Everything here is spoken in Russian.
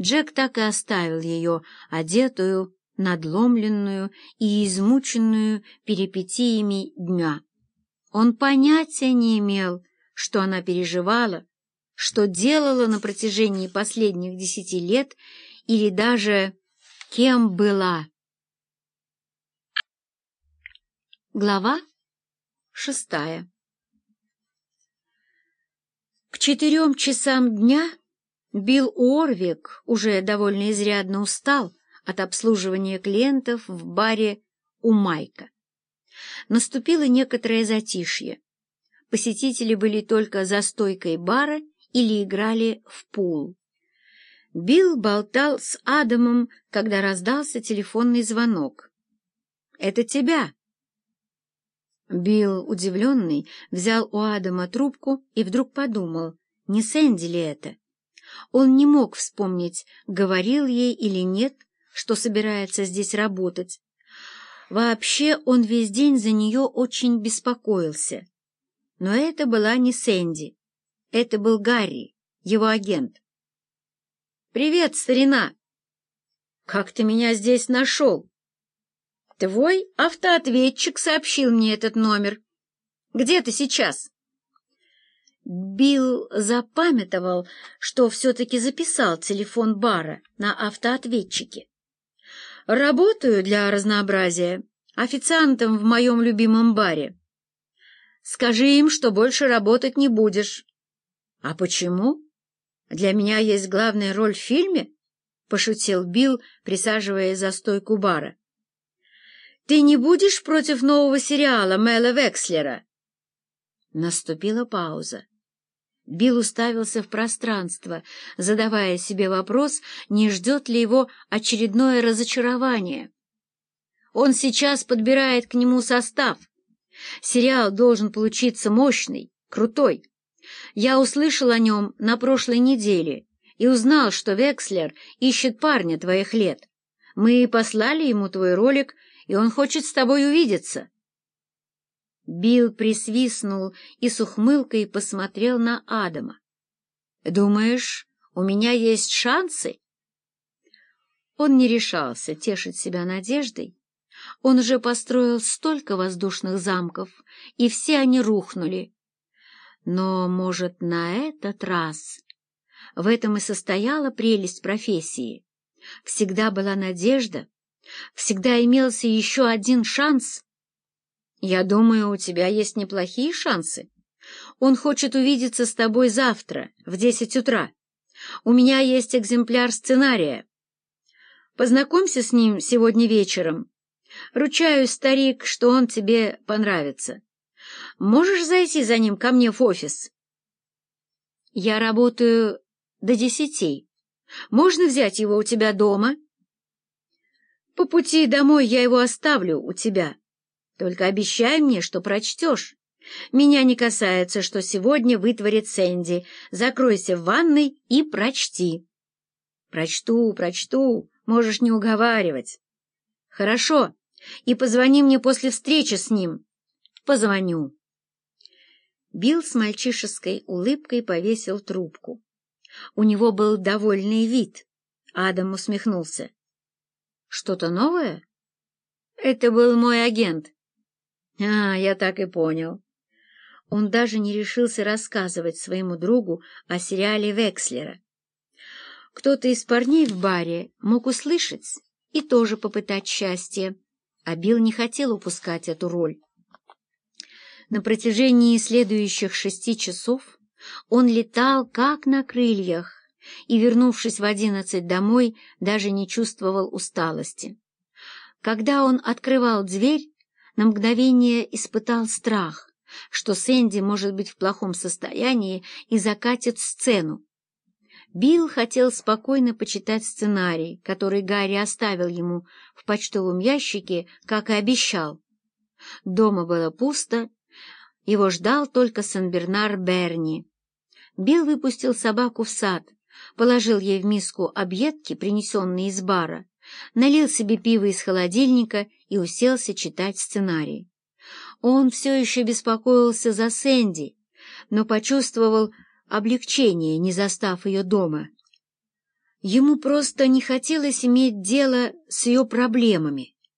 Джек так и оставил ее, одетую, надломленную и измученную перипетиями дня. Он понятия не имел, что она переживала, что делала на протяжении последних десяти лет или даже кем была. Глава шестая К четырем часам дня Билл Уорвик уже довольно изрядно устал от обслуживания клиентов в баре у Майка. Наступило некоторое затишье. Посетители были только за стойкой бара или играли в пул. Билл болтал с Адамом, когда раздался телефонный звонок. «Это тебя!» Билл, удивленный, взял у Адама трубку и вдруг подумал, не Сэнди ли это? Он не мог вспомнить, говорил ей или нет, что собирается здесь работать. Вообще он весь день за нее очень беспокоился. Но это была не Сэнди. Это был Гарри, его агент. «Привет, старина!» «Как ты меня здесь нашел?» «Твой автоответчик сообщил мне этот номер. Где ты сейчас?» Билл запамятовал, что все-таки записал телефон бара на автоответчике. «Работаю для разнообразия официантом в моем любимом баре. Скажи им, что больше работать не будешь». «А почему? Для меня есть главная роль в фильме?» — пошутил Билл, присаживаясь за стойку бара. «Ты не будешь против нового сериала Мэла Векслера?» Наступила пауза. Билл уставился в пространство, задавая себе вопрос, не ждет ли его очередное разочарование. Он сейчас подбирает к нему состав. Сериал должен получиться мощный, крутой. Я услышал о нем на прошлой неделе и узнал, что Векслер ищет парня твоих лет. Мы послали ему твой ролик, и он хочет с тобой увидеться. Билл присвистнул и с ухмылкой посмотрел на Адама. «Думаешь, у меня есть шансы?» Он не решался тешить себя надеждой. Он уже построил столько воздушных замков, и все они рухнули. Но, может, на этот раз... В этом и состояла прелесть профессии. Всегда была надежда, всегда имелся еще один шанс — я думаю, у тебя есть неплохие шансы. Он хочет увидеться с тобой завтра в десять утра. У меня есть экземпляр сценария. Познакомься с ним сегодня вечером. Ручаюсь, старик, что он тебе понравится. Можешь зайти за ним ко мне в офис? Я работаю до десяти. Можно взять его у тебя дома? По пути домой я его оставлю у тебя. Только обещай мне, что прочтешь. Меня не касается, что сегодня вытворит Сэнди. Закройся в ванной и прочти. Прочту, прочту, можешь не уговаривать. Хорошо, и позвони мне после встречи с ним. Позвоню. Билл с мальчишеской улыбкой повесил трубку. У него был довольный вид. Адам усмехнулся. «Что-то новое?» «Это был мой агент. «А, я так и понял». Он даже не решился рассказывать своему другу о сериале Векслера. Кто-то из парней в баре мог услышать и тоже попытать счастье, а Билл не хотел упускать эту роль. На протяжении следующих шести часов он летал как на крыльях и, вернувшись в одиннадцать домой, даже не чувствовал усталости. Когда он открывал дверь, на мгновение испытал страх, что Сэнди может быть в плохом состоянии и закатит сцену. Билл хотел спокойно почитать сценарий, который Гарри оставил ему в почтовом ящике, как и обещал. Дома было пусто, его ждал только Сан-Бернар Берни. Билл выпустил собаку в сад, положил ей в миску объедки, принесенные из бара, налил себе пиво из холодильника и уселся читать сценарий. Он все еще беспокоился за Сэнди, но почувствовал облегчение, не застав ее дома. Ему просто не хотелось иметь дело с ее проблемами.